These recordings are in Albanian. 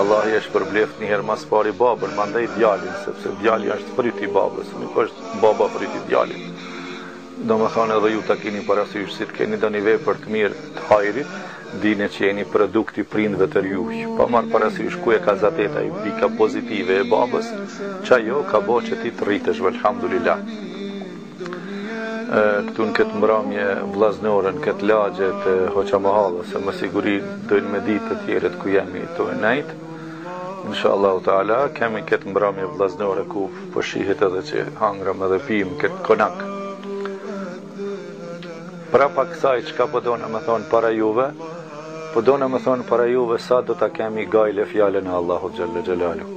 Allahi e shpërbleftë një herë ma s'pari babën, mandej djalin, sepse djali është fryt i babës, nuk është baba fryt i djalit. Domethonë edhe ju të kini parasysh, si të keni donjë vepër të mirë të hajrit, dine që jeni produkt i prindve të juj. Pa marrë parasysh ku e ka zaten ajo pika pozitive e babës, që ajo ka bo që ti të rritesh, velhamdulilah. Këtu në këtë mbramje vllaznore, në këtë lagje të Hoxha Mohalles, se me siguri dojnë me ditë të tjerët ku jemi të nejt, Insha Allahu Teala, kemi këtë mbramje vllaznore ku po shihet edhe që hangrëm edhe pimë në këtë konak. Prapa kësaj çka po dojnë me thonë para juve, po dojnë me thonë para juve sa do ta kemi gajle fjalën e Allahut Xhelle Xhelaluhu.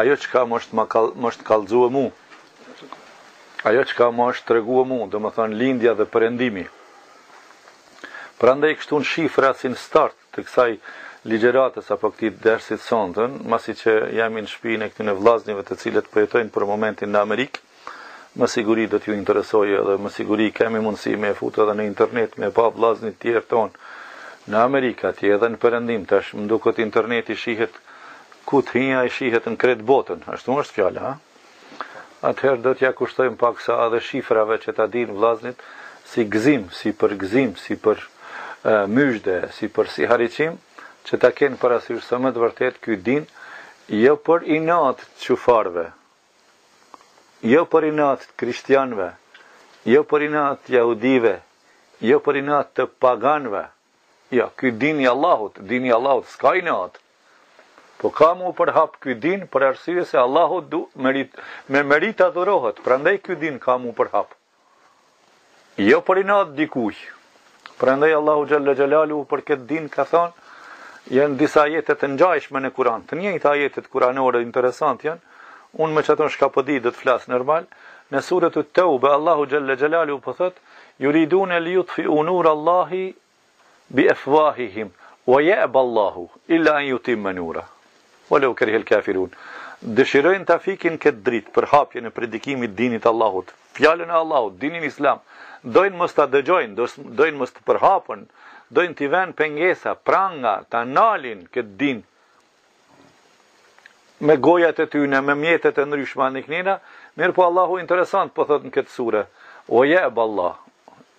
Ajo çka m'është m'është kallzue mu ajo çka m'është tregue mu domethënë lindja dhe perendimi prandej kështu në shifra si në start të kësaj ligjëratës apo këtij dersit sonte masi që jam në shpinë e këtyne vllaznjve të cilët po jetojnë për momentin në Amerikë me siguri do t'ju interesojë edhe me siguri kemi mundësi me e fut edhe në internet me pa vllaznit tjerë tonë në Amerikë atje edhe në Perëndim tash më duket interneti shihet ku të hin ai shihet në krejt botën ashtu është fjala ha atëherë do t'ja kushtojmë paksa edhe shifrave që ta dinë vllaznit si gëzim si për gëzim si për myzhde si për sihariqim që ta kenë parasysh se me të vërtetë ky din jo për inat të qufarëve Jo për inat të krishtianëve, jo për inat të jahudive, jo për inat të paganëve. Jo, ky din i Allahut, din i Allahut s'ka inat. Po ka m'u përhap ky din për arsye se Allahu dhe meritë, me meritë adhurohet, prandaj ky din ka m'u përhap. Jo për inat dikuj. Prandaj Allahu xhelle xhelaluhu për këtë din ka thënë janë disa ajete të ngjashme në Kur'an. Të njëjta ajete kuranore interesant janë. Unë me qato çka po di do të flas normal. Në suretu Teube Allahu xhelle xhelaluhu po thotë Yuriduna li yutfi'u nur Allahi bi efwahihim wa ya'ba Allahu illa an yutimma nura walau kariha al kafirun dëshirojnë ta fikin këtë dritë përhapjen e predikimit dinit Allahut fjalën e Allahut dinin islam dojnë mos ta dëgjojnë dojnë mos të përhapen dojnë t'i venë pengesa pranga ta nalin këtë din me gojat e tyne me mjetet e ndryshme aniknina mirëpo Allahu interesant po thot në këtë sure wa ya'ba Allah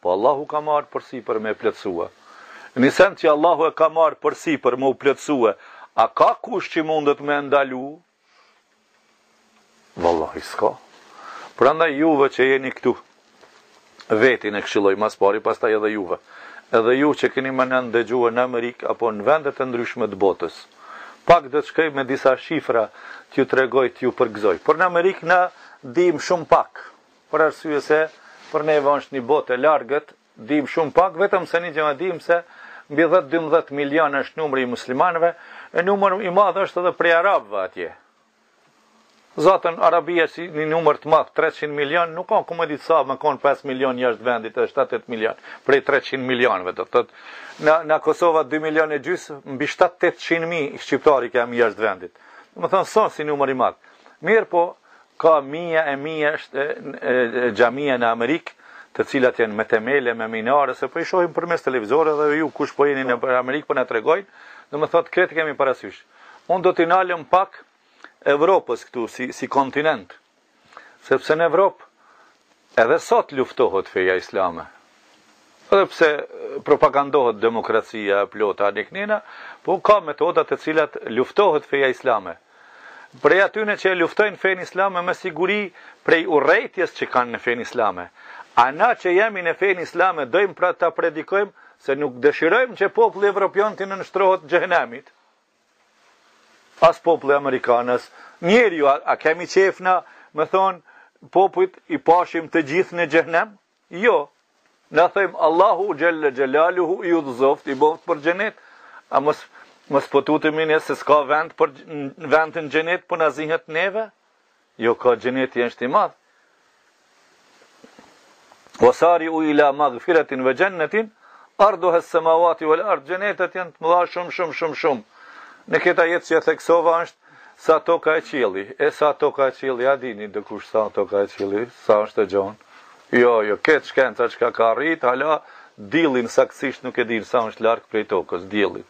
Po Allahu ka marrë përsipër me e plotësue? Ni send që Allahu e ka marrë përsipër me u plotësue, a ka kush që mundet me e ndalu? Vallahi s'ka. Prandaj juve që jeni këtu, vetin e këshilloj ma s'pari, pastaj edhe juve. Edhe ju që keni me na ndëgjue në Amerikë apo në vendet e ndryshme të botës. Pak do të shkoj me disa shifra t'ju tregoj, t'ju përgëzoj. Por në Amerikë na dim shumë pak. Për arsye se për neve është një botë e largët, dimë shumë pak, vetëm se një gjë e dimë se mbi dhjetë dymbëdhjetë milionë është numri i muslimanëve, e numër i madh është edhe prej arabëve atje. Zaten Arabia asi një numër të madh, 300 milion, nuk ka ku me ditë sa me kon 5 milion jashtë vendit e 7-8 milion, prej 300 milionëve do të thotë. Na në Kosovë 2 milionë e gjysë, mbi 7-800 mijë shqiptarë kemi jashtë vendit. Domethënë s'asi numër i madh. Mirëpo, Ka mija e mija xhamia në Amerikë, të cilat janë me themele, me minare, se po i shohim përmes televizorëve dhe ju kush po jeni në Amerikë po na tregojnë, domethënë krejt kemi parasysh. Unë do t'i nalem pak Evropës këtu si si kontinent. Sepse në Evropë Edhe sot luftohet feja islame. Edhe pse propagandohet demokracia e plotë aniknina, po ka metoda të cilat luftohet feja islame. Prej atyne që e luftojnë fenë islame me siguri prej urrejtjes që kanë në fenë islame. A na që jemi në fenë islame dojmë pra ta predikojmë se nuk dëshirojmë që populli evropian t'i nënshtrohet xhehenemit? As populli amerikan as njeriu a kemi qejf na me thonë popujt i pashim të gjithë në xhehenem jo na thojmë Allahu xhelle xhelaluhu i udhëzoftë i boftë për xhenet a mos mos po tutemi ne se s'ka vend për vend në xhenet po na zihet neve Jo ka xheneti është i madh. Wa sari'u ila maghfiratin wa jannatin arduhas samawati wal ard xhenetet janë të mëdha shumë shumë shumë shumë. Në këtë ajet që e theksova është sa toka e qielli, e sa toka e qielli, a dini dikush sa toka e qielli, sa është e gjon. Jo, jo, këtë shkenca çka ka arrit, hala, diellin saksisht nuk e din sa është larg prej tokës, diellin.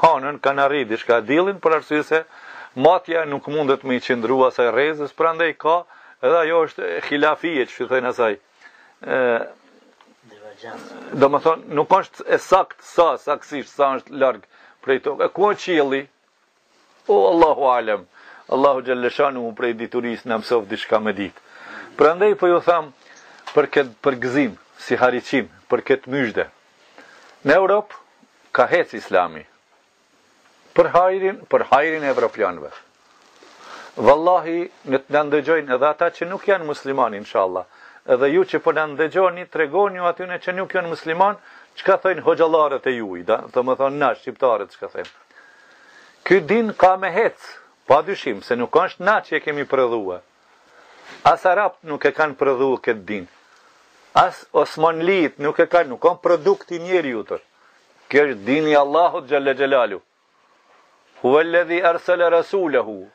Hënën kanë arrit diçka diellin për arsye se matja nuk mundet me i qëndru asaj rrezës, prandaj ka edhe ajo është khilafije që i thonë asaj. Domethënë, nuk është e saktë sa, saksisht sa është larg prej toke. E ku është qielli? O Allahu Alem, Allahu Xhelleshanuhu prej diturisë na mësoftë diçka me ditë. Prandaj po ju tham për këtë përgëzim, sihariqim, për këtë myzhde. Në Europë ka hec Islami. Për hajrin, për hajrin e evropianëve. Vallahi, të na ndëgjojnë edhe ata që nuk janë musliman, inshallah. Edhe ju që po na ndëgjoni, tregoni ju atyne që nuk janë musliman, çka thojnë hoxhallarët e juj, domethonë na, shqiptarët, çka thojnë. Ky din ka me hec, pa dyshim, se nuk është na që e kemi prodhue. As arabt nuk e kanë prodhue këtë din. As osmanlijtë nuk e kanë, nuk a produkt i njeriut. Kjo është din i Allahut xhelle xhelaluhu. Huwel ledhi arsala rasulahu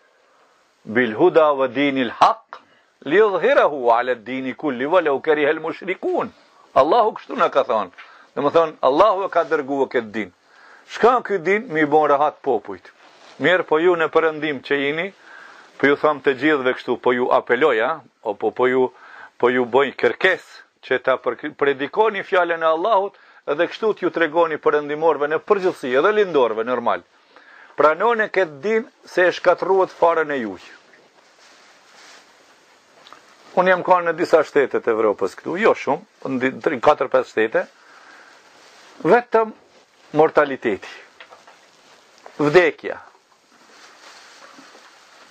Bil huda wa dinil hak li yudhhirahu ala ddini kulli wa lau karihal mushrikun. Allahu kështu na ka thënë. Domethënë, Allahu e ka dërguar këtë din. Çka ky din me i bo rehat popujt. Mirë, po ju në Perëndim që jini, po ju tham të gjithëve kështu, po ju apeloj, apo po ju po ju boj kërkesë që ta predikoni fjalën e Allahut dhe kështu t'ju tregoni perëndimorëve në përgjithësi edhe lindorëve normal. Pranone këtë din se e shkatërruat farën e juaj. Unë jam kanë në disa shtete të Evropës këtu, jo shumë, në 4-5 shtete, vetëm mortaliteti, vdekja.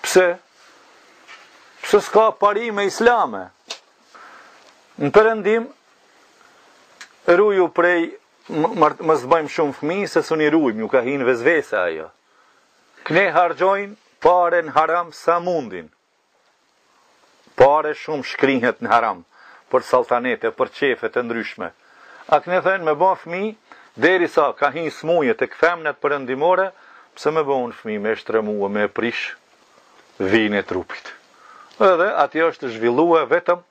Pse? Pse s'ka parime islame? Në përëndim, rruju prej mos bajmë shumë fëmijë se s'un i rujmë, ju ka hin vesvese ajo. Kne harxhojnë pare në haram sa mundin. Pare shumë shkrihet në haram, për saltanete, për qefet e ndryshme. A kne thonë me ba fëmi, derisa ka hi smuje tek femnet perëndimore, pse me bo unë fëmi me shtremue, me prish vijën e trupit. Edhe atje është zhvillue vetëm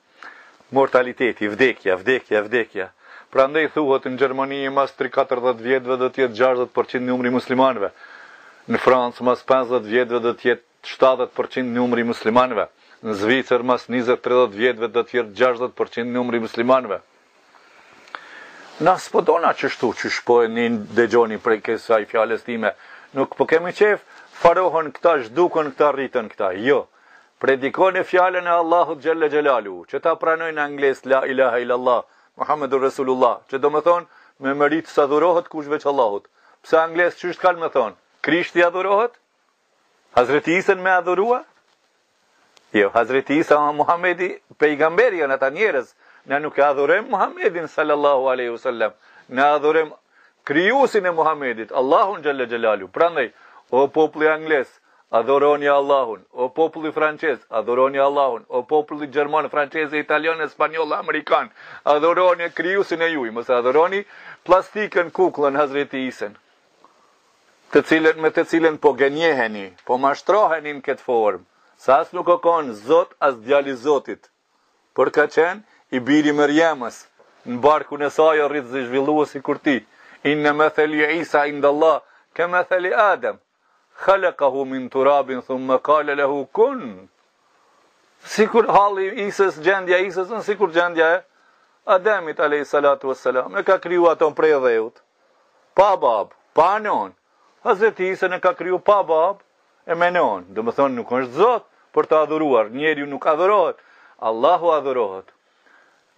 Mortaliteti, vdekja, vdekja, vdekja. Prandej thuhet në Gjermani mas tri katërdhjetë vjetëve do të jetë gjashtëdhjetë për qind numri i muslimanëve. Në Francë mas pesëdhjetë vjetëve do të jetë shtatëdhjetë për qind numri i muslimanëve. Në Zvicër mas njëzet tridhjetë vjetëve do të jetë gjashtëdhjetë për qind numri i muslimanëve. Na s'po dona qështu qysh po e ndegjoni prej kesaj fjalës time nuk po kemi qejf farohen këta zhduken këta rriten këta jo predikone fjalën e Allahut xhelle xhelaluhu që ta pranojnë anglezët la ilahe ilallah Muhammedur Resulullah që domethonë me meritë s'adhurohet kush veç Allahut pse anglezët qysh t'kanë me thonë Krishti adhurohet Hazreti Isën me adhurua? Jo, Hazreti Isa Muhamedi pejgamberi janë ata njerëz. Ne nuk e adhurojmë Muhamedin sallallahu alaihi wasallam. Ne adhurojmë krijuesin e Muhamedit, Allahun xhalla xhelalu. Prandaj, o populli anglez, adhuroni Allahun. O populli francez, adhuroni Allahun. O populli gjerman, francez, italian, spanjoll, amerikan, adhuroni krijuesin e juej, mos adhuroni plastikën, kukullën Hazreti Isën. të cilën me të cilën po gënjeheni, po mashtroheni në këtë formë, se as nuk ka qenë zot as djalë i Zotit, por ka qenë i biri i Mërjemës, në barkun e saj o rrit dhe zhvillue sikur ti, inne metheli Isa indallah ke metheli Adem, khalaqahu min turabin thumme kale lehu kun, sikur halli i Isës, gjendja i Isës, sikur gjendja e Ademit, alejhi salatu ve selam, e ka kriju aton prej dheut. Pa babë, pa nënë. Hazreti Isën e ka kriju pa babë e me nënë. Domethënë nuk është Zot për të adhuruar, njeriu nuk adhurohet, Allahu adhurohet.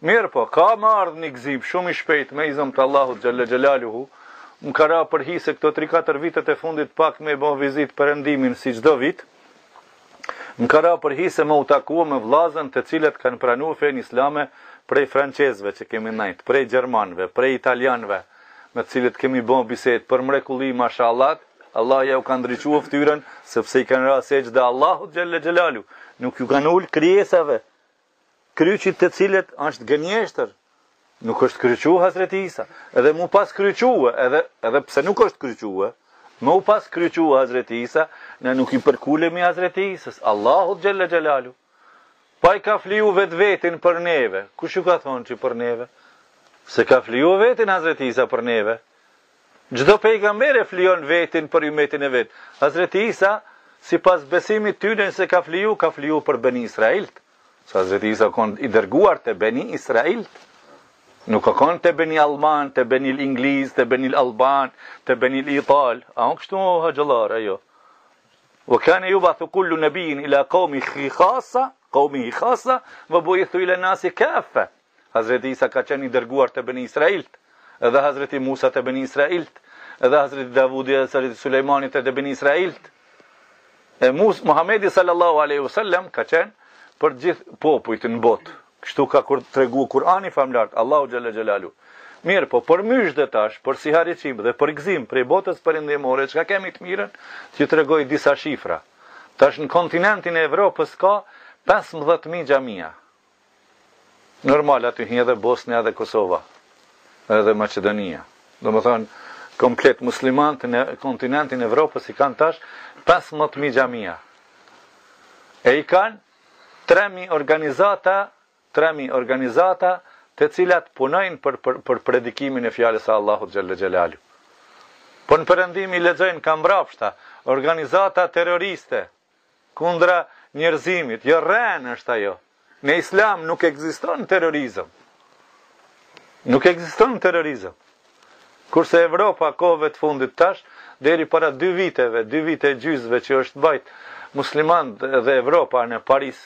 Mirpo, ka me ardhë një gzim shumë i shpejtë me izën të Allahut xhalla xhelaluhu. Më ka ra për hise këto 3-4 vitet e fundit pak me i bo vizitë Perëndimin si çdo vit. Më ka ra për hise me u taku me vllazën të cilët kanë pranu fenë islame prej francezëve që kemi ndejt, prej gjermanëve, prej italianëve me të cilët kemi bo bisedë për mrekulli mashallah, Allahi jau ka ndriçue fytyrën sepse i kanë ra sexhde Allahut xhelle xhelalu, nuk ju kanë ul krijesave. Kryqit të cilët është gënjeshtër nuk është kryqu Hazreti Isa, edhe m'u pas kryque, edhe, edhe pse nuk është kryque, m'u pas kryque Hazreti Isa, ne nuk i përkulemi Hazreti Isës, Allahut xhelle xhelalu. Pa i ka fliu vetvetin për neve, kush ju ka thonë që për neve? Se ka fliu vetin Hazreti Isa për neve, Çdo pejgamber e flijon vetin për ymetin e vet. Hazreti Isa, sipas besimit tyne nëse ka fliju, ka fliju për Beni Israilt. Se Hazreti Isa ka qenë i dërguar te Beni Israilt. Nuk ka qenë te Beni Alman, te Beni Ingliz, te Beni Alban, te Beni Ital. A on kështu o haxhilar a jo? Wa kana yubathu kullu nabiyyin ila qawmihi khassa, qawmihi khassa, wa bu'ithtu ila nasi kaffa. Hazreti Isa ka qenë i dërguar te Beni Israilt, edhe Hazreti Musa te Beni Israilt, edhe Hazreti Davudi edhe Hazreti Sulejmani te Beni Israilt. E Muhamedi sallallahu alaihi wasallam ka qenë për të gjithë popujt në botë. Kështu ka kur tregu Kurani famlart, Allahu xhalla xhelalu. Mirëpo për myzhde tash, për sihariqim dhe për gëzim prej botës përindimore, çka kemi të mirën, t'ju tregoj disa shifra. Tash në kontinentin e Evropës ka 15.000 xhamia. Normal aty hin edhe Bosnja edhe Kosova edhe Maqedonia. Domethënë komplet muslimanët në kontinentin e Evropës i kanë tash 15000 xhamia. E i kanë 3000 organizata, 3000 organizata të cilat punojnë për, për, për predikimin e fjalës së Allahut xhelle xhelalu. Po në Perëndim i lexojnë kah mbrapshta, organizata terroriste, Kundra njerëzimit, jo rrenë është ajo. Në Islam nuk ekziston terrorizëm. Nuk ekziston terrorizëm. Kurse Evropa kohëve të fundit tash, deri para dy viteve, dy vite e gjysve që është mbajt muslimanët dhe Evropa në Paris,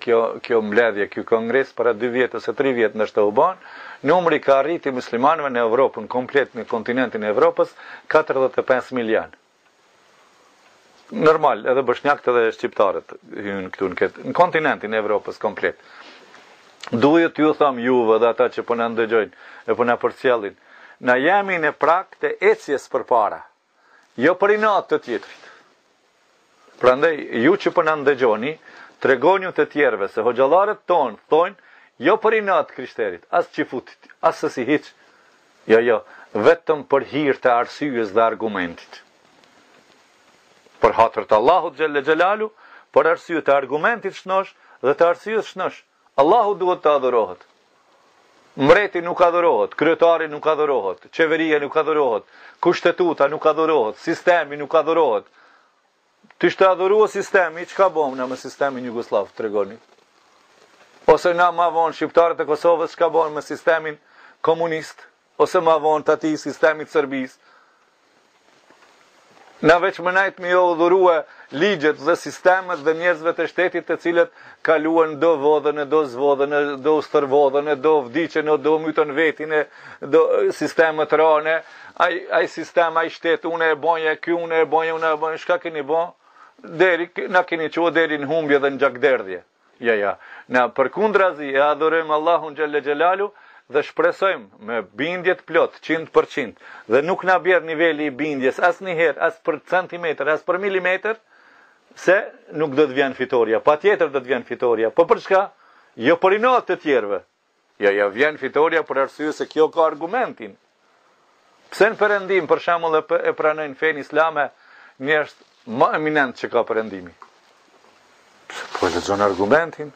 kjo, kjo mbledhje, ky kongres, para dy vjetë ose tri vjetë ndoshta u banë, numri ka arrit i muslimanve në Evropën, komplet në kontinentin e Evropës, 45 milion. Normal, edhe boshnjakët edhe shqiptarët hyjnë këtu në këtë, në kontinentin e Evropës komplet. Due t'ju tham juve dhe ata që po na ndëgjojnë e po na përcjellin, na jemi në prag të ecjes përpara, jo për inat të tjetrit. Prandaj, ju që po na ndëgjoni, tregoniu të tjerëve se hoxhallarët tonë thojnë, jo për inat krishterit, as çifutit, assesi hiç, Jo, jo, vetëm për hir të arsyes dhe argumentit. Për hatër të Allahut xhelle xhelalu, për arsye të argumentit shnosh dhe të arsyes shnosh. Allahu duhet të adhurohet. Mbreti nuk adhurohet, kryetari nuk adhurohet, qeveria nuk adhurohet, kushtetuta nuk adhurohet, sistemi nuk adhurohet. Të ishte adhurua sistemi, çka bom na me sistemin jugosllav, tregoni? Ose na ma vonë shqiptarët e Kosovës, çka bom me sistemin komunist, ose ma vonë të atij sistemit të Serbisë? Na veç me nejt me ju adhurua ligjet dhe sistemet dhe njerëzve të shtetit të cilët kaluan do vodhën e do u zvodhën e do u stërvodhën e do vdiqën e do mytën vetin e do sistemet rane Ai ai sistem, ai shtet, unë e baja, ky unë e baja, unë e baja, çka keni bë? Deri na keni çuar deri në humbje dhe në gjakderdhje. Jo, jo. Na përkundrazi e adhurojmë Allahun xhelle xhelalu dhe shpresojmë me bindje të plotë 100% dhe nuk na bjerë niveli i bindjes asnjëherë as për centimetër, as për milimetër se nuk do të vjen fitorja. Patjetër do të vjen fitorja. Po për çka? Jo për inat të tjerëve, Jo, jo vjen fitorja për arsye se kjo ka argumentin. Pse në Perëndim për shembull e pranojnë fenë islame njerëzit ma eminent që ka Perëndimi? Se po e lexon argumentin.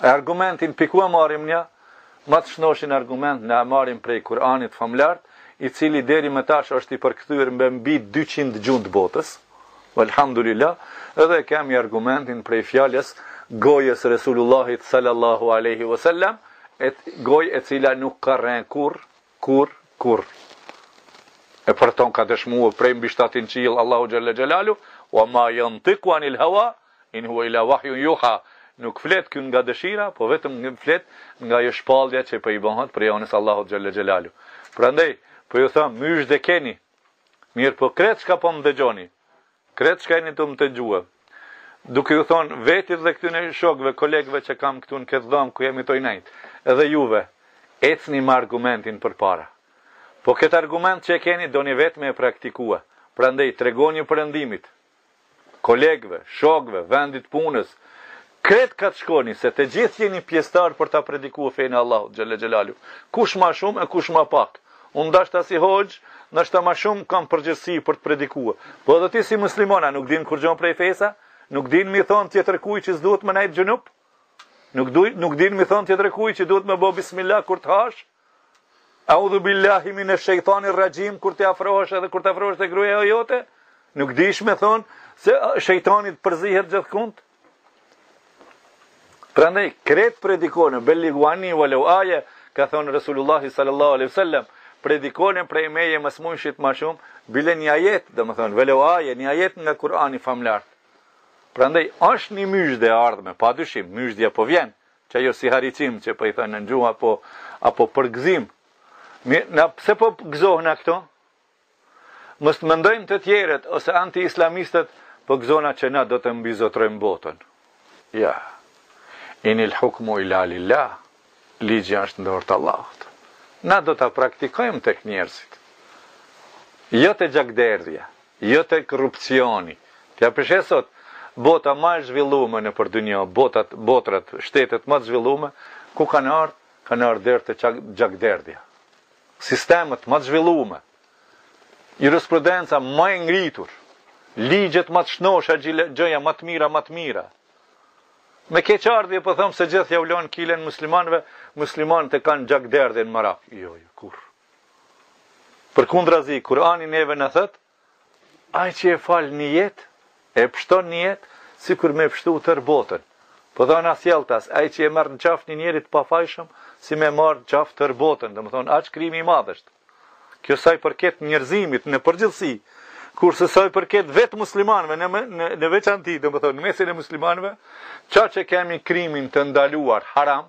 E argumentin pikë ku e marrim na Ma të shnoshin argument na e marrim prej Kur'anit famlart, i cili deri me tash është i përkthyer mbe mbi dyqind gjuhë të botës, Walhamdulillah, edhe kemi argumentin prej fjalës gojës Resulullahit sallallahu alaihi wasallam, e gojë e cila nuk ka rrenë kurrë Kurr, kurr. E për ton ka dëshmue prej mbi shtatin qiell Allahu xhelle xhelalu, Wa ma yantiku anil hawa, in huwa illa wahyun yuha, Nuk flet ky nga dëshira, po vetëm flet nga ajo shpallja që po i bëhet prej anës Allahut xhelle xhelalu. Prandej, po ju them, myzhde keni, mirëpo krejt çka po më dëgjoni, Krejt çka jeni tu më dëgjue. Duke ju thonë vetit dhe këtyne shokëve, kolegëve që kam këtu në këtë dhomë ku jemi tu nejtë, edhe juve, ecni me argumentin përpara. Po këtë argument që e keni doni vetë me e praktikue. Prandej tregoni Perëndimit, kolegëve, shokëve, vendit t'punës, Krejt kah t'shkoni, se të gjithë jeni pjesëtarë për ta predikue fenë e Allahut, xhelle xhelalu. Kush ma shumë e kush ma pak. Unë ndashta si hoxhë, ndashta ma shumë kam përgjegjësi për të predikue. Po edhe ti si musliman, a nuk din kurgjo prej fesë a? Nuk din mi thonë tjetërkujt që s'duhet me nejt xhunup? Nuk, nuk din mi thonë tjetërkujt që duhet me bo bismillah kur të hashë? Audhu billahi min e shejtani rrajim, kur të afrohesh edhe kur të afrohesh te gruja e jote, nuk dish me thonë, se shejtani të përzihet gjithkund. Prandaj, krejt predikone, bel-ligu anni we lew aje, ka thonë Resulullahi sallallahu alaihi sallam, predikone prej meje me s'mujshit ma shumë, bile një ajet, domethonë, we lew aje, një ajet nga Kurani famlartë. Prandaj, është një myzhde e ardhme, pa dyshim, myzhdja po vjen, Që jo si hariçim që po i thonë në një gjuhë apo apo përgëzim. Mi, na pse po gëzohna këto? Mos të mendojmë të tjerët ose anti-islamistët po gëzona që na do të mbizotrojmë botën. Jo. Inil hukmu ila lillah. Ligji është në dorë të Allahut. Na do ta praktikojmë tek njerëzit. Jo te gjakderdhja, Jo te korrupcioni. T'ja pafshë sot, bota ma e zhvillume nëpër dynja, botat, botrat, shtetet ma të zhvillume, ku kanë ardhë, kanë ardhë der te gjakderdhja. Sistemet ma të zhvillume, jurisprudenca ma e ngritur, ligjet ma të shnosha, gjoja ma të mira, ma të mira. Me keqardhje po them se gjithë ja u lanë çilen muslimanëve, muslimanët e kanë gjakderdhjen merak. Jo, jo, kurrë. Përkundrazi, Kurani neve na thot, ai që e fal një jetë, e pështon një jetë, sikur me e pështu tër botën. Po dhe anasjelltas, ai që e merr në qafë një njeri të pafajshëm, si me e marr në qafë tër botën, domethënë aq krim i madh është. Kjo sa i përket njerëzimit në përgjithësi, kurse sa i përket vetë muslimanëve në në, në veçanti, domethënë në mesin e muslimanëve, sa që e kemi krimin të ndaluar haram,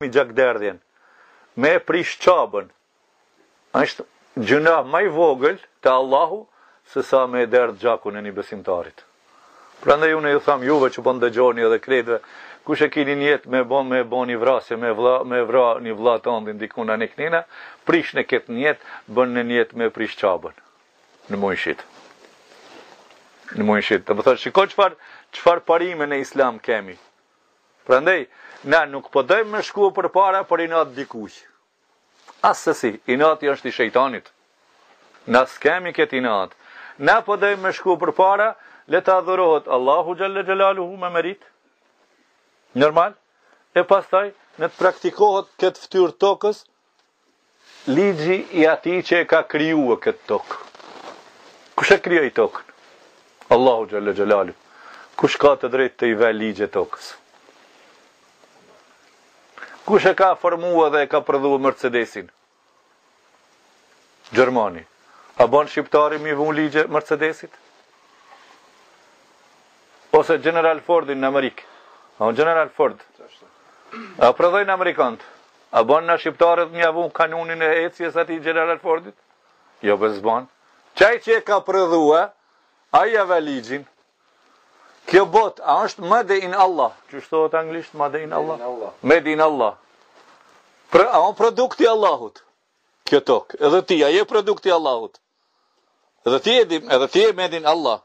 Lëni gjakderdhjen, me e prish qabën, është gjynah më i vogël te Allahu se sa me e derdh gjakun e një besimtarit. Prandaj unë ju tham juve që po ndëgjoni edhe krejtëve, kush e kini nijet me ba me ba një vrasje me vlla me vra një vlla tandin diku na niknina, prishne këtë nijet, bëne nijet me e prish Qabën. Në mujshit. Në mujshit. Do të thotë shiko çfarë çfarë parime në Islam kemi. Prandaj, na nuk po dojmë me shku për para për inat dikuj. Assesi, inati është i shejtanit. Na s'kemi këtë inat. Na po dojmë me shku përpara, le të adhurohet Allahu xhelle xhelaluhu me meritë. Normal. E pastaj, në të praktikohet këtë fytyrë tokës, Ligji i atij që e ka krijua këtë tokë. Kush e krijoi tokën? Allahu xhelle xhelalu. Kush ka të drejtë t'i vë ligje tokës? Kush e ka formua dhe e ka prodhua Mercedesin? Gjermani. A ban shqiptari m'i vu ligje Mercedesit? Ose General Fordin në Amerikë. A asht General Ford. E prodhojnë amerikant. A ban na shqiptarët me ja vu kanunin e ecjes atij General Fordit? Jo be, s'ban. Qaj që e ka prodhua, ai ja vë ligjin. Kjo botë, a asht made in Allah. Qysh thohet anglisht, made in Allah. Made in Allah. Pra, asht produkt i Allahut. Kjo tokë. Edhe ti, a je produkt i Allahut. Edhe ti e dim, edhe ti je made in Allah.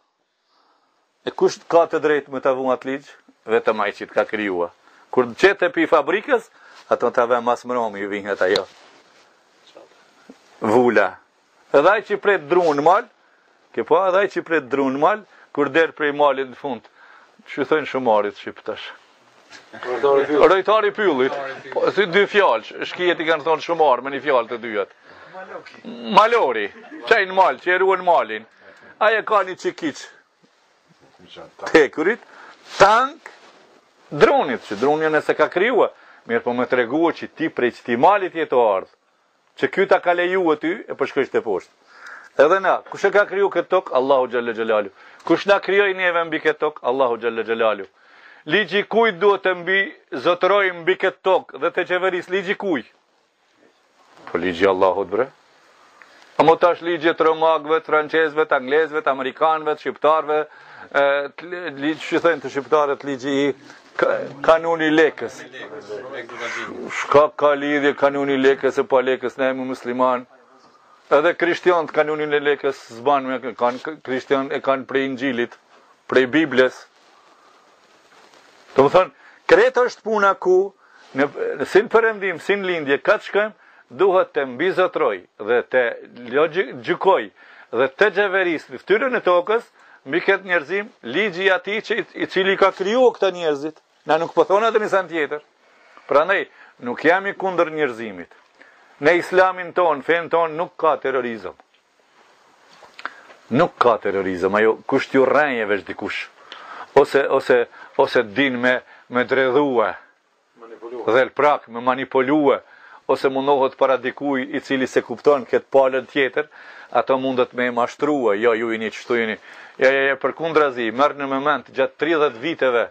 E kush ka të drejtë me ta vu atë ligj? Vetëm ai që të ka krijua. Kur të qet prej fabrikës, atë ta ven, masmrami ju vihet ajo. Vula. Edhe ai që i pret dru n'mal, ke pa edhe ai që i pret dru n'mal, kur del prej malit në fund, qysh i thojnë shumarit shqip tash. Rojtari i pyllit. Po, si dy fjalë, shkijet i kanë thonë shumar me një fjalë të dyjet. Malori. Qaj në mal, që e ruën malin. Ai e ka një çekiç t'hekurit. Tank. Drunit, që druni nëse ka krijua. Mirëpo me tregua që ti prej qatij malit je tu ardhë. Që ky ta ka lejue ty, e po shkojsh teposhtë. Edhe na, kush e ka kriju këtë tokë? Allahu xhelle xhelalu. Kush na krijoi neve mbi këtë tokë? Allahu xhelle xhelalu. Ligji i kujt duhet të mbizotërojë mbi këtë tokë dhe të qeverisë, ligji i kujt? Po ligji i Allahut bre. Ama tash ligje të romakëve, të francezëve, të anglezëve, të amerikanëve, të shqiptarëve, ë ligji qysh thonë te shqiptarët ligji i Kanuni lekës. Shka ka lidhje kanuni lekës e pa lekës, na jemë musliman. Edhe krishtianët kanunin e lekës s'ban me kanë, krishtianë e kanë prej Inxhilit, prej Biblës. Domethënë, krejt asht puna ku, në, në si n'perëndim, si n'lindje, kah të shkojmë, duhet të mbizotërojë dhe të gjykojë dhe të qeverisë në fytyrën e tokës, Mbi këtë njerëzim, ligji i atij që i cili i ka kriju këta njerëzit, na nuk po thomë asni sen tjetër. Prandaj nuk jemi kundër njerëzimit. Në Islamin tonë, fenë tonë nuk ka terrorizëm. Nuk ka terrorizëm, ajo kush ju rren veç dikush. Ose ose ose din me me dredhue Dhelprak me manipolue ose mundohet para dikuj i cili se kupton ketë palën tjetër ato mundet me e mashtrue jo ju jeni qështu jeni jo jo jo përkundrazi merr në moment gjatë tridhjetë viteve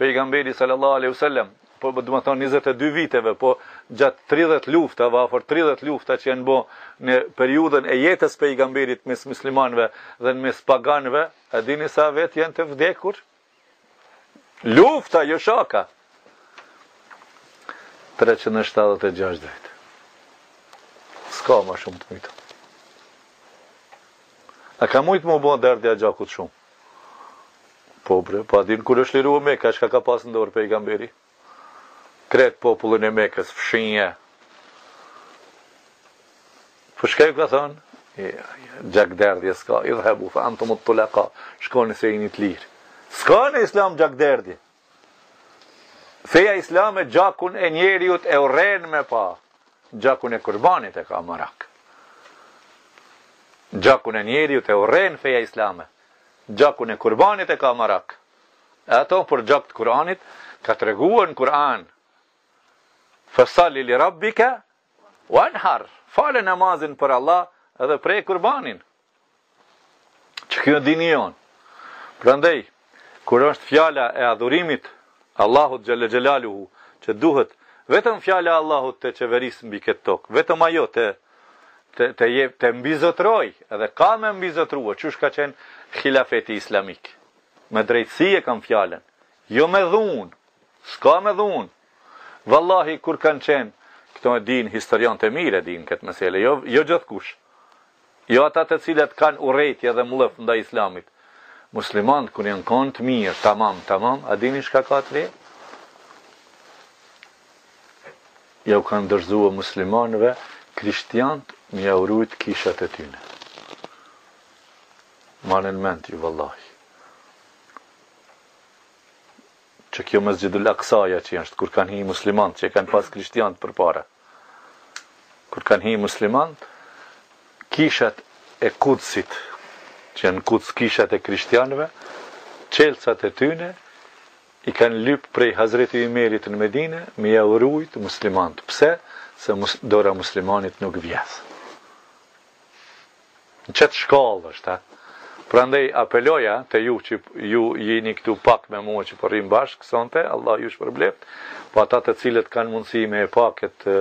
pejgamberi sallallahu alejhi ve sellem po domethonë njëzet e dy viteve po gjatë tridhjetë luftave afër tridhjetë lufta që janë bo në periudhën e jetës pejgamberit mes myslimanëve dhe në mes paganëve a dini sa vetë janë të vdekur Lufta, jo shaka. 376 vetë. S'ka ma shumë të mytun. A ka mujtë m'u bo derdhja e gjakut shumë? Po bre, pa a din kur është liru Meka, shka ka pas në dorë pejgamberi. krejt popullin e Mekës fshinje. Po shka ju ka thonë, gjakderdhje s'ka, idhhebu, fa antumut tulaka, shkoni se jeni të lirë. S'ka në islam gjakderdhje. Feja islame gjakun e njeriut e urren me pa, gjakun e kurbanit e ka marak. Gjakun e njeriut e urren feja islame, gjakun e kurbanit e ka marak. E ato për gjak të kurbanit ka treguar në Kur'an. Fasali li rabbika wanhar. Fale namazin për Allah edhe preje kurbanin. Qe kjo dini jonë. Prandaj, kur është fjala e adhurimit Allahut xhel-le xhelaluhu, që duhet vetëm fjala e Allahut të qeverisë mbi këtë tokë, vetëm ajo të të të jep të mbizotërojë, edhe ka me mbizotrua, qysh ka qenë hilafeti islamik. Me drejtësi e kam fjalën. Jo me dhunë. S'ka me dhunë. Vallahi kur kanë qenë, këto e dinë historianët e mirë e dinë këtë mesele, jo jo gjithkush. Jo ata të cilët kanë urrejtje dhe mllëf ndaj Islamit. Muslimanët kur janë kon të mirë, tamam, tamam, a dini çka ka të re? Jau kanë dorëzuar muslimanëve krishtianët me ja rujt kishat e tyre. Marrni mend ju vallahi. Që kjo mesjidul aksaja që është, kur kanë hi muslimant, që kanë pas krishtiant përpara. Kur kanë hi muslimant, kishat e kudsit, që janë kuds kishat e krishtianve, qelësat e tyne, i kanë lypë prej Hazreti Ymerit në Medine, me ja u rujt muslimant. Pse? Se dora muslimanit nuk vjedh. Në qet shkallë është ajo. Prandej apeloja te ju që ju jini këtu pak me mua që po rrimë bashkë sonte, Allahu ju shpërbleftë, po ata të cilët kanë mundësi me e pa këtë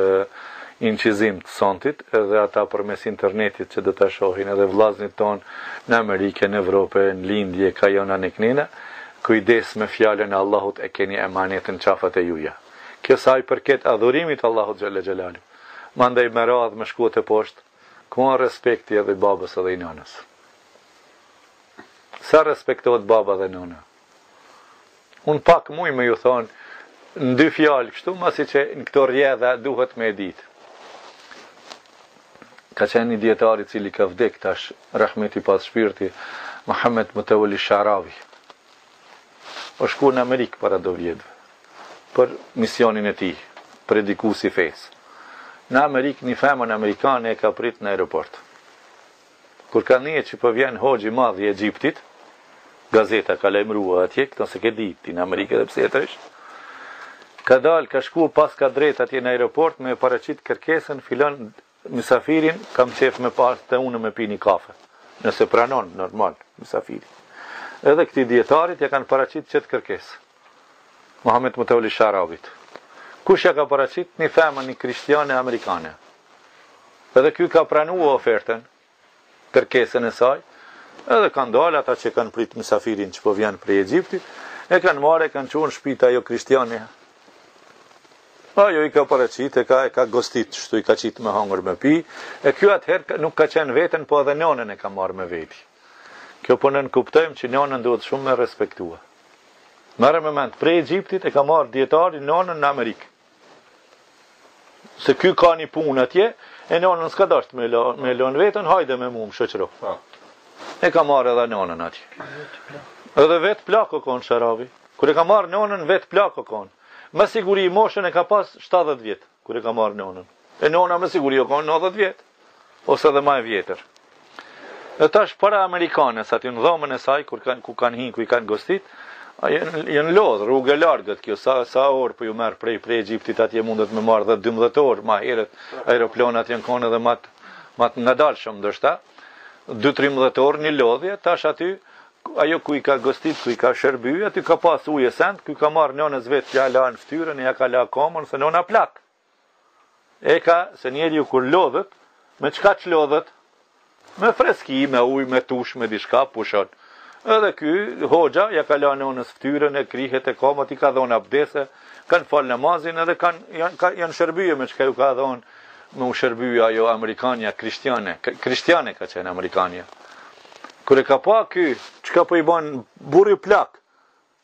incizim të sontit edhe ata përmes internetit që do ta shohin edhe vëllaznit tonë në Amerikë, në Evropë, në Lindje, kah janë e nuk janë, kujdes me fjalën e Allahut e keni emanet në qafat e juja. Kjo sa i përket adhurimit Allahut xhel-le xhelaluhu. Mandej me radhë me shku teposhtë Ka respekti edhe i babës edhe i nënës. Sa respektohet baba dhe nëna? Unë pak muj me ju thon, në dy fjalë kështu, masi që në këto rrjedha duhet me ditë. Ka qenë një dijetar i cili ka vdek tash, rahmet i pastë shpirti, Muhamed Mutevelli Sharavi. Osht shku në Amerikë para do vjetve, për misionin e tij, predikues i fesë. Në Amerikë, një femër amerikane e ka prit në aeroport. Kur ka ni që po vjen hoxhë i madh i Egjiptit, gazeta ka lajmëru atje, këto s'e ke dit ti në Amerikë edhe pse jetësh. Ka dalë, ka shku paska drejt atje në aeroport me paraqit kërkesën, filan mysafirin kam qef me pas te unë me pi një kafe. Nëse pranon, normal, mysafiri. Edhe këtij dijetarit ja kanë paraqit qëtë kërkesë. Muhamed Mutevelli Sharavit. Kush ja ka paraqit një femër një krishtiane amerikane. Edhe ky ka pranu ofertën, kërkesën e saj, edhe kanë dalë ata që e kanë prit mysafirin që po vjen prej Egjiptit, e kanë marrë e kanë çu në shpi te ajo krishtiane. Ajo i ka paraqit, e ka e ka gostit, kshtu i ka qit me hangër me pi, e ky atëherë nuk ka qenë vetëm, po edhe nënën e ka marrë me veti. Kjo po nënkuptojmë që nënën duhet shumë me respektu. Merre me mend, prej Egjiptit e ka marrë dijetari nënën në Amerikë. Se ky ka një punë atje, e nënën s'ka dashtë me, la, me lënë vetëm, hajde me mu më shoqëro. Po. E ka marrë edhe nënën atje. Edhe vetë plak o konë Sharavi. Kur e ka marrë nënën, vetë plak o konë. Me siguri moshën e ka pas 70 vjet, kur e ka marrë nënën. E nëna me siguri o konë 90 vjet. ose edhe ma e vjetër. Dhe tash para amerikanes aty në dhomën e saj kur kanë ku kanë hin ku i kanë gostit, janë lodh rrugë e largët kjo sa sa orë po ju merr prej prej Egjiptit atje mundet me marr 10 12 orë ma herët aeroplanat janë kanë edhe ma ma të ngadalshëm ndoshta 2 13 orë një lodhje tash aty ajo ku i ka gostit ku i ka shërby aty ka pas ujë send ku ka marr nënës vet ja lan fytyrën ja ka la komën se nëna plakë E ka, se njeriu kur lodhet, me çka çlodhet? Me freski, me ujë, me tush, me diçka, pushon. Edhe ky, hoxha, ja ka la nënës ftyrën, e kryet, e kamët, i ka dhon abdes, kanë fal namazin edhe kanë, janë, ka, janë shërby me çka ju ka dhon, me u shërby ajo Amerikanja, krishtiane, krishtiane ka qenë Amerikanja. Kur e ka pa ky, çka po i ban burri plak,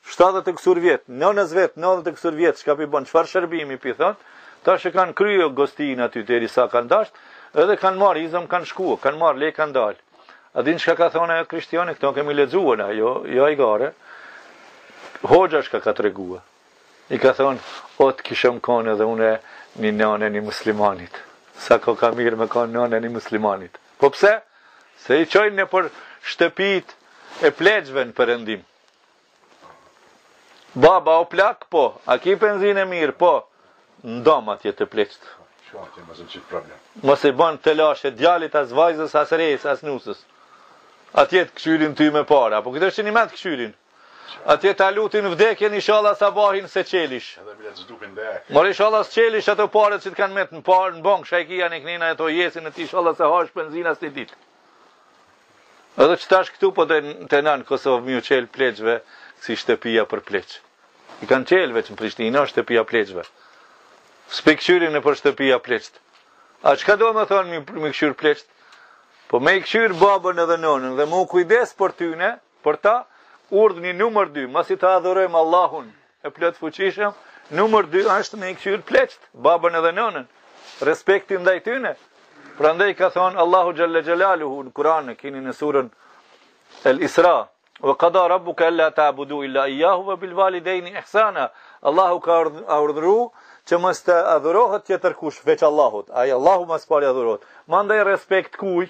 Shtatëdhjetë e kusur vjet, nënës vet nëntëdhjetë e kusur vjet çka po i bën, çfarë shërbimi po i thotë, tash e kanë kry gostinë aty deri sa kanë dashtë, edhe kanë marrë izën kanë shku, kanë marrë leje kanë dalë. A dini çka ka thonë ajo krishtiane, këto kemi lexuar na, jo, jo ai gare. Hoxha çka ka treguar. I ka thonë, o të kishëm kanë edhe une një nënë e një muslimanit. Sa koka mirë me kanë nënë e një muslimanit. Po pse? Se i çojnë nëpër shtëpitë e pleqve në përëndim. Baba o plak, po, a ki penzinë e mirë, po, n'dom atje te pleqtë. Qatje, më zëmë qitë problem. Mos i ban telashe djalit as vajzës, as rejës, as nusës. Atje të këshyrin ty me pare, apo këtë është që një me të këshyrin. Atje ta lutin vdekjen, ishalla sabahin s'e çelish. Edhe bilet zdupin dhe eke. Mor ishalla s'e çelish, ato pare që të kanë met në parë, në bankë, shajkia, në kënina, ato jesin, e ti ishalla s'e hash penzinë as një ditë. Edhe qe tash këtu po tentojnë n'Kosovë me ju çelë pleqve si shtëpia për pleq. I kanë çelë veç në Prishtinë, shtëpia e pleqve. S'pe këqyrin nëpër shtëpia pleqt. A çka do me thonë me i, me i këqyr pleqt? Po me i këqyr babën edhe nënën dhe mu kujdes për tyne, për ta, urdhni numër dy, masi ta adhurojmë Allahun, E Plotfuqishëm, numër 2 është me i këqyr pleqt, babën edhe nënën. Respekti ndaj tyne. Prandaj ka thon Allahu xhel-le xhelaluhu në Kur'an, keni në surën El Isra, "Wa qada rabbuka alla ta'budu illa iyyahu wa bil walidayni ihsana." Allahu ka urdhëruar që mos të adhurohet tjetër kush veç Allahut. Ai Allahu ma s'pari adhurohet. Mandej respekt kuj,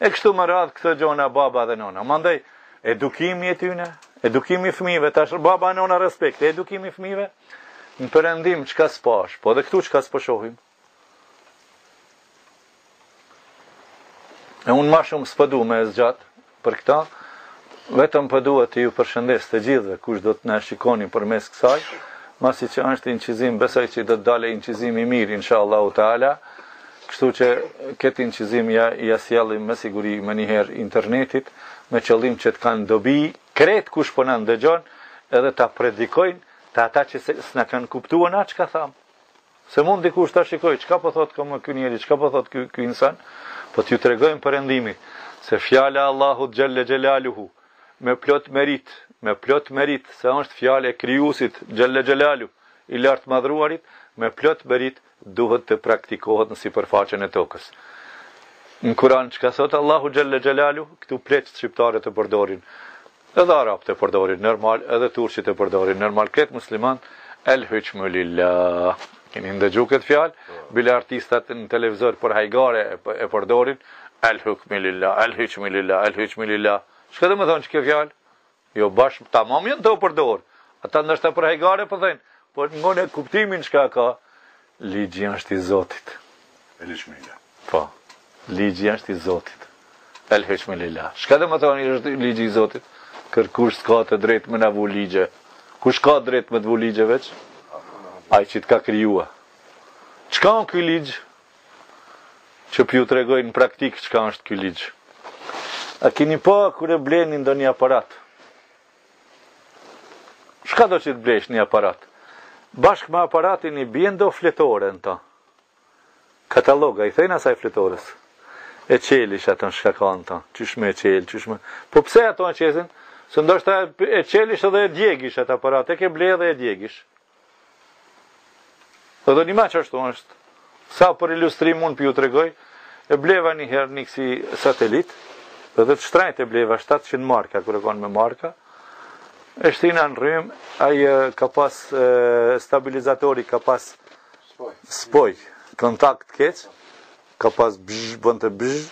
E kështu me radhë këto gjona baba dhe nona. Mandej, edukimi i tyne, edukimi i fëmive, tash baba e nona respekt, edukimi i fëmive, në përëndim çka s'pash, po dhe këtu çka s'po shohim. E unë ma shumë s'po du me e zgjatë për këta, vetëm po du të ju përshëndes të gjithve, kush do të na shikoni përmes kësaj, masi që është inçizim, besoj që do të dalë inçizim i mirë, insha Allahu Teala, Kështu që këtë incizim ia sjellim me siguri menjëherë internetit me qëllim që të kenë dobi krejt kush po na dëgjon edhe ta predikojnë te ata që s'na kanë kuptuar na çka thamë. Se mund dikush ta shikojë çka po thotë këmë ky njeri, çka po thotë ky ky insan, po t'ju tregojmë perëndimit se fjala e Allahut xhalla xhelaluhu me plot merit, me plot merit se është fjalë e krijuesit xhalla xhelalu, i lartë madhëruarit, me plot merit duhet të praktikohet në sipërfaqen e tokës. Në Kur'an çka thot Allahu xhalla xhalalu, këtu pleqtë shqiptarë e përdorin. Edhe arabët e përdorin normal, edhe turqit e përdorin normal, krejt muslimanët el hukmu lillah. Keni ndëgju këtë fjalë? Po. Bile artistat në televizor për hajgare e përdorin el hukmu lillah, el hukmu lillah, el hukmu lillah. Çka do me thonë kjo fjalë? Jo bash tamam janë tu e përdor. Ata ndoshta për hajgare po thojn, po ngone kuptimin çka ka. Ligji është i Zotit. El hukmu lillah. Po. Ligji është i Zotit. El hukmu lillah. Çka do me thonë është ligji i Zotit? Kurkush s'ka të drejtë me na vu ligje. Kush ka drejt me të vu ligje veç? Ai që të ka krijua. Çka osht ky ligj? Qe p'ju tregoj në praktikë çka është ky ligj. A keni pa kur e bleni ndonjë aparat? Çka do që të blesh një aparat? Bashkë me aparatin i bjen do fletore në ta. Kataloga, i thejnë asaj fletores. E qelish atë, a, çka ka në ta. Qysh me e qelë, qysh me... Po pse ata e qesin? Se ndoshta e qelish edhe e djegish atë aparat, e ke ble edhe e djegish. Edhe nime qashtu është, sa për ilustrim unë po ju tregoj, e bleva një herë një kësi satelit, edhe të shtrejtë e bleva 700 marka, kur u konë me marka, e shtina në rrymë, ai ka pas stabilizatori, ka pas spoj, kontakt të keq, ka pas bzh, bonte bzh,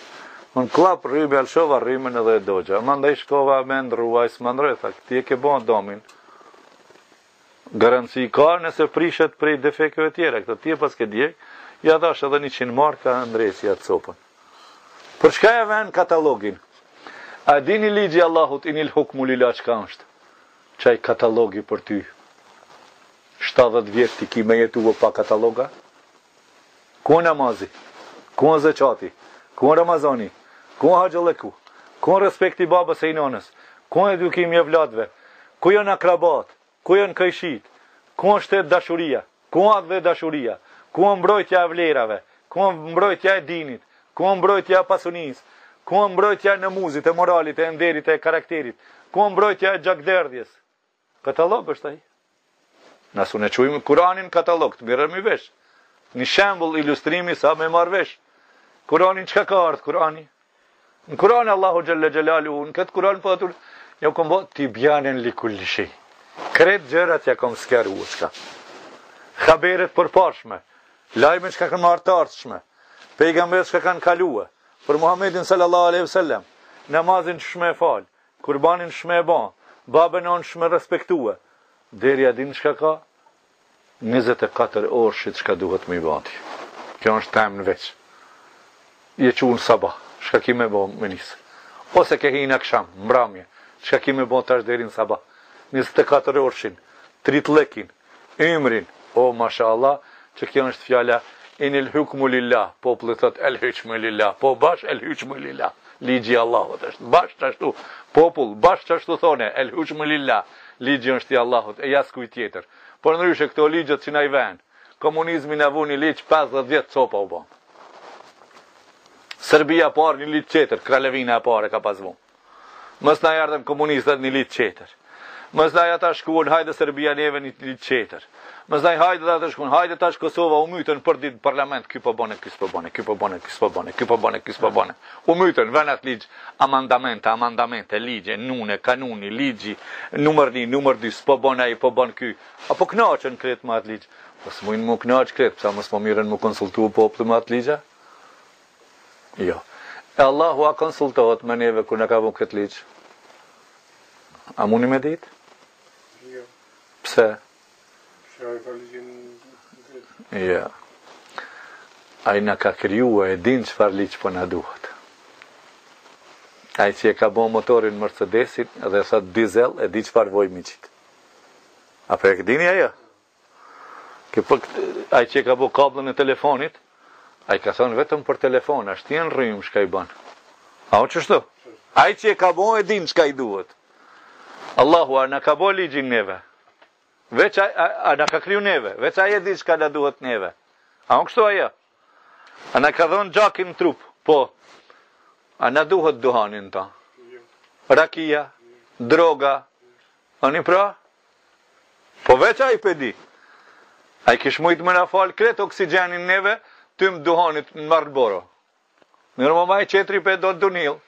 unë kllap rrymë, ia lëshova rrymën edhe e dogja, mandej shkova me e ndrrua, s'ma ndrroi, tha, ti e ke bon damin, Garanci ka nëse prishet prej defekteve tjera, këtë ti e paske djeg, ia dhashë edhe njëqind marka ndreqi atë copën. Për çka e ven katalogun? A dini ligji Allahut inil hukmu lillah çka është? Qaj katalogi për ty, 70 vjetë ti ki me jetu a pa kataloga? Ku ë namazi? Ku ë zeqati? Ku ë ramazani? Ku ë haxhillëku? Ku ë respekti i babës e i nënës? Ku ë edukimi i evladëve? Ku janë akrabatë? Ku janë kojshitë? Ku ë shtet dashuria? Ku ë atdhe dashuria? Ku ë mbrojtja e vlerave? Ku ë mbrojtja e dinit? Ku ë mbrojtja e pasunisë? Ku ë mbrojtja e namuzit, e moralit, e nderit, e karakterit? Ku ë mbrojtja e gjakderdhjes? Katalog është ai. Na sun e çojmë Kur'anin n'katalog, t'mirrmi vesh. Një shembull ilustrimi sa me marr vesh. Kur'ani çka ka ardh Kur'ani? Në Kur'an Allahu xhalla xhelalu, në këtë Kur'an po atur jo kom bë tibjanen li kulli shej. Krejt gjërat ja kom skaru çka. Haberet e përparshme, lajme çka kanë me ardh të ardhshme. Pejgamberët çka kanë kalue për Muhammedin sallallahu alaihi wasallam, namazin shme e fal, Kurbanin shme e ba, babën nanën shme respektue, deri a din çka ka? njëzet e katër orëshit çka duhet me i ba ti. Kjo është temë në veç. Je çu në sabah, çka ki me ba me nis? Ose ke hi në aksham, mramje, çka ki me ba tash deri në sabah? njëzet e katër orëshin, tridhjetlëkin, ymrin, o mashallah që kjo është fjala Inil hukmu lillah, populli thotë El hyqmu lillah, po bash El hyqmu lillah, ligji i Allahut është, bash qashtu, popull, bash qashtu thone, El hyqmu lillah, ligji është i Allahut, e jo askujt tjetër. Por ndryshe këto ligjet që na i venë, komunizmi na vu një ligj pesëdhjetë vjet copa u bon. Serbia parë një ligj tjetër, kralevina e parë e ka pas vu. Masnaj erdhën komunistët një ligj qetër. Masnaj ata shkuan hajde Serbia neve një ligj qetër. Masnaj hajde dhe ata shkuan hajde tash Kosova u mytën për ditë n'parlament ky po bën ky s'po bën ky po bën ky s'po bën ky po bën ky s'po bën. U mytën vënë atë ligj amandamente amandamente ligje nene kanuni ligji numër 1 numër 2 s'po bën ai po bën ky. A po kënaqen krejt me atë ligj. Po s'mujnë m'u kënaqë krejt, pse mos po mirren m'u konsultu populli me atë ligja? Jo. E Allahu a konsultohet me neve kur na ka bo këtë ligj? A muni me ditë? Jo. Pse? Pse ai ka ligjin vetë? Jo. Ai na ka krijuar e din çfarë ligj po na duhet. Ai që e ka bo motorin Mercedesin dhe thot dizel e di çfarë voj me i qit. A po e dini a jo? Ke po ai që e ka bo kabllën e telefonit, ai ka thënë vetëm për telefon, e shti në rrymë çka i bën. A o qishtu? Ai që e ka bo e din çka i duhet. Allahu a na ka bo ligjin neve. Veç a, a, a na ka kriju neve, veç ai e di çka na duhet neve. A o kështu a jo? A na ka dhënë gjakin n'trup? Po. A na duhet duhani në ta? Jo. Rakia? Droga? Ani pra? Po veç ai p'e di. A i kish mujtë me na falë krejt oksigjenin neve, tym duhanit Marlboro. Merre ma, aj qetri p'e do Dunhill.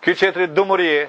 Ky qetri Du Maurier.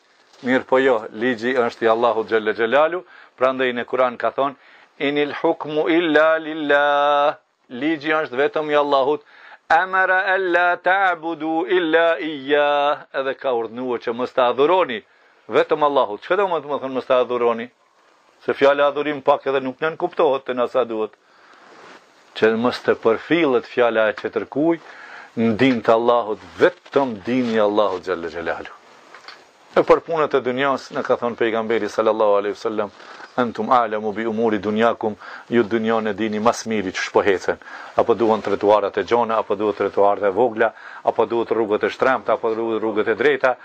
Mirëpo jo, ligji është i Allahut xhelle xhelalu, prandej në Kur'an ka thonë in il hukmu illa lillah. Ligji është vetëm i Allahut. Emara alla ta'budu illa iyya. Edhe ka urdhëruar që mos ta adhuroni vetëm Allahun. Çka do me thonë mos ta adhuroni? se fjala adhurim pak edhe nuk na kuptohet sa duhet, që mos të përfillet fjala e tjetërkuj, në din të Allahut, vetëm din i Allahut xhelle xhelalu. E për punët e dunjas, na ka thonë pejgamberi sallallahu aleyhi sallam, entum alemu bi umuri dunjakum, ju dunjan e dini ma s'miri qysh po ecën, a po duhen trotuaret e gjona, a po duhen trotuaret e vogla, a po duhen rrugët e shtremta, a po duhen rrugët e drejta,